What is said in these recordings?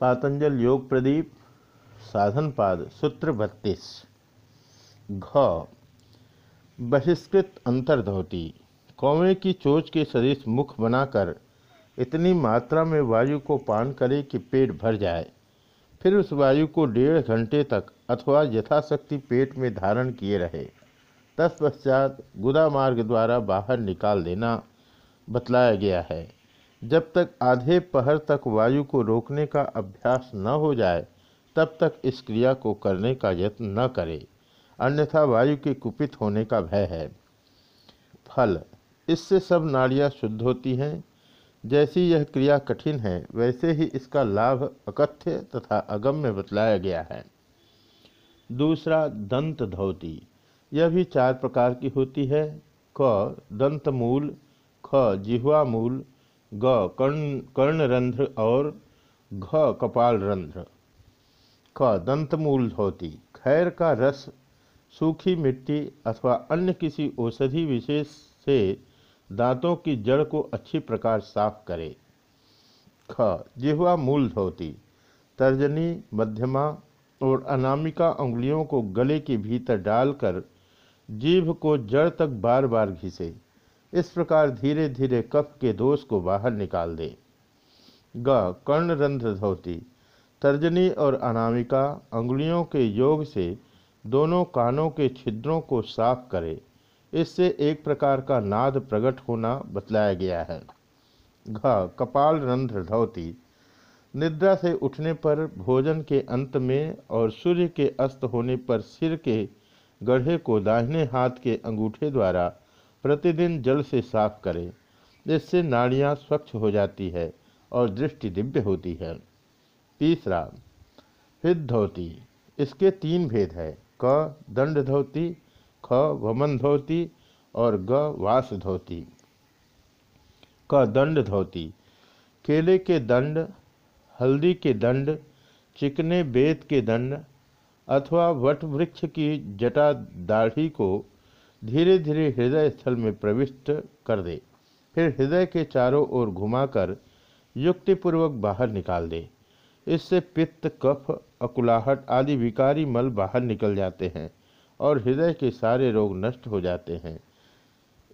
पातंजल योग प्रदीप साधनपाद सूत्र बत्तीस। घ, बहिष्कृत अंतर्धोती। कौवे की चोच के सदृश मुख बनाकर इतनी मात्रा में वायु को पान करे कि पेट भर जाए। फिर उस वायु को डेढ़ घंटे तक अथवा यथाशक्ति पेट में धारण किए रहे। तत्पश्चात गुदा मार्ग द्वारा बाहर निकाल देना बतलाया गया है। जब तक आधे पहर तक वायु को रोकने का अभ्यास न हो जाए, तब तक इस क्रिया को करने का यत्न न करे। अन्यथा वायु के कुपित होने का भय है। फल। इससे सब नाड़ियाँ शुद्ध होती हैं। जैसी यह क्रिया कठिन है, वैसे ही इसका लाभ अकथ्य तथा अगम्य बतलाया गया है। दूसरा, दंत धोती। यह भी चार प्रकार की होती है। क, दंतमूल। ख जिह्वा मूल ग, कर्ण कर्णरंध्र और घ कपाल रंध्र ख, दंतमूल धोती। खैर का रस, सूखी मिट्टी अथवा अन्य किसी औषधि विशेष से दांतों की जड़ को अच्छी प्रकार साफ़ करे। ख, जिह्वा मूल धोती। तर्जनी, मध्यमा और अनामिका उंगलियों को गले के भीतर डालकर जीभ को जड़ तक बार बार घिसे। इस प्रकार धीरे धीरे कफ के दोष को बाहर निकाल दे। ग. कर्णरंध्र धोती तर्जनी और अनामिका अंगुलियों के योग से दोनों कानों के छिद्रों को साफ़ करे। इससे एक प्रकार का नाद प्रकट होना बतलाया गया है। घ. कपाल रंध्र धोती निद्रा से उठने पर भोजन के अंत में और सूर्य के अस्त होने पर सिर के गढ़े को दाहिने हाथ के अंगूठे द्वारा प्रतिदिन जल से साफ़ करें। इससे नाड़ियाँ स्वच्छ हो जाती है और दृष्टि दिव्य होती है। तीसरा हृद धोती इसके तीन भेद है। क दंड धोती ख वमन धोती और ग वास धोती क दंड धोती केले के दंड, हल्दी के दंड, चिकने बेत के दंड अथवा वट वृक्ष की जटा दाढ़ी को धीरे धीरे हृदय स्थल में प्रविष्ट कर दे। फिर हृदय के चारों ओर घुमाकर युक्तिपूर्वक बाहर निकाल दे। इससे पित्त, कफ, अकुलाहट आदि विकारी मल बाहर निकल जाते हैं और हृदय के सारे रोग नष्ट हो जाते हैं।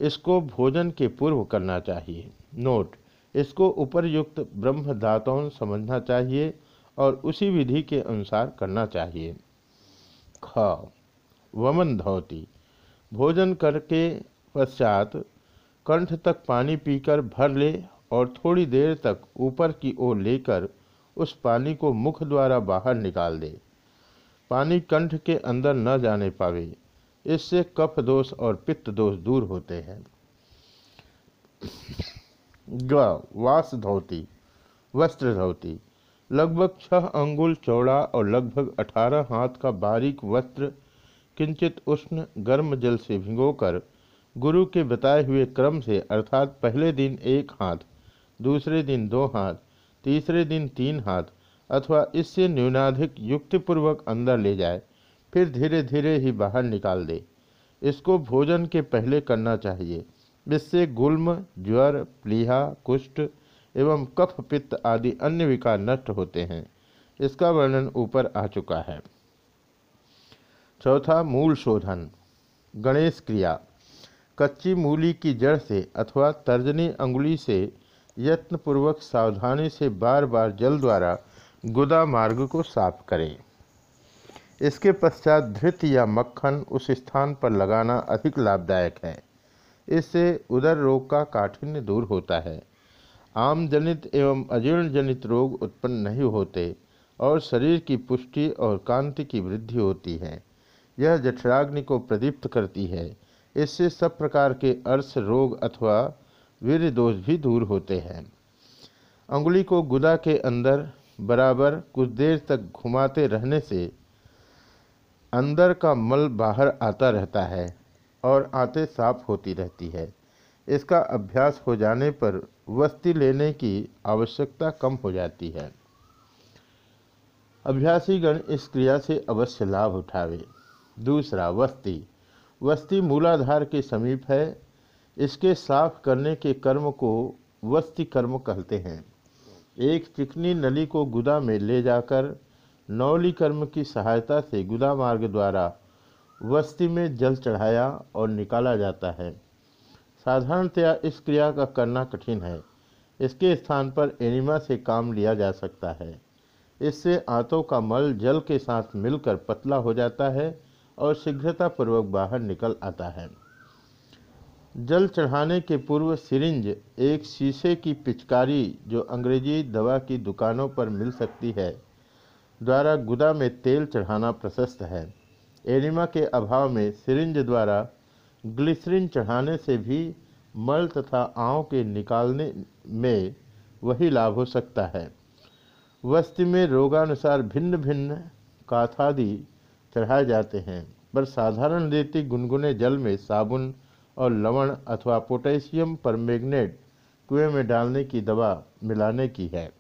इसको भोजन के पूर्व करना चाहिए। नोट, इसको उपरयुक्त ब्रह्म समझना चाहिए और उसी विधि के अनुसार करना चाहिए। ख, वमन धोती। भोजन करके पश्चात कंठ तक पानी पीकर भर ले और थोड़ी देर तक ऊपर की ओर लेकर उस पानी को मुख द्वारा बाहर निकाल दे। पानी कंठ के अंदर न जाने पावे, इससे कफ दोष और पित्त दोष दूर होते हैं। वास धोती, वस्त्र धोती, लगभग छह अंगुल चौड़ा और लगभग अठारह हाथ का बारीक वस्त्र किंचित उष्ण गर्म जल से भिगोकर गुरु के बताए हुए क्रम से, अर्थात पहले दिन एक हाथ, दूसरे दिन दो हाथ, तीसरे दिन तीन हाथ, अथवा इससे न्यूनाधिक युक्तिपूर्वक अंदर ले जाए, फिर धीरे धीरे ही बाहर निकाल दे। इसको भोजन के पहले करना चाहिए। इससे गुल्म, ज्वर, प्लीहा, कुष्ठ एवं कफ, पित्त आदि अन्य विकार नष्ट होते हैं। इसका वर्णन ऊपर आ चुका है। चौथा मूल शोधन, गणेश क्रिया। कच्ची मूली की जड़ से अथवा तर्जनी अंगुली से यत्नपूर्वक सावधानी से बार बार जल द्वारा गुदा मार्ग को साफ़ करें। इसके पश्चात धृत या मक्खन उस स्थान पर लगाना अधिक लाभदायक है। इससे उदर रोग का काठिन्य दूर होता है। आम जनित एवं अजीर्ण जनित रोग उत्पन्न नहीं होते और शरीर की पुष्टि और कांति की वृद्धि होती है। यह जठराग्नि को प्रदीप्त करती है। इससे सब प्रकार के अर्श रोग अथवा वीर दोष भी दूर होते हैं। अंगुली को गुदा के अंदर बराबर कुछ देर तक घुमाते रहने से अंदर का मल बाहर आता रहता है और आते साफ़ होती रहती है। इसका अभ्यास हो जाने पर वस्ती लेने की आवश्यकता कम हो जाती है। अभ्यासीगण इस क्रिया से अवश्य लाभ उठावे। दूसरा वस्ती। वस्ती मूलाधार के समीप है। इसके साफ़ करने के कर्म को वस्ती कर्म कहते हैं। एक चिकनी नली को गुदा में ले जाकर नौली कर्म की सहायता से गुदा मार्ग द्वारा वस्ती में जल चढ़ाया और निकाला जाता है। साधारणतया इस क्रिया का करना कठिन है। इसके स्थान पर एनिमा से काम लिया जा सकता है। इससे आंतों का मल जल के साथ मिलकर पतला हो जाता है और शीघ्रतापूर्वक बाहर निकल आता है। जल चढ़ाने के पूर्व सिरिंज, एक शीशे की पिचकारी जो अंग्रेज़ी दवा की दुकानों पर मिल सकती है, द्वारा गुदा में तेल चढ़ाना प्रशस्त है। एनिमा के अभाव में सिरिंज द्वारा ग्लिसरिन चढ़ाने से भी मल तथा आँव के निकालने में वही लाभ हो सकता है। वस्ती में रोगानुसार भिन्न भिन्न काथादि चढ़ाए जाते हैं। पर साधारण रीति गुनगुने जल में साबुन और लवण अथवा पोटेशियम परमैग्नेट कुएँ में डालने की दवा मिलाने की है।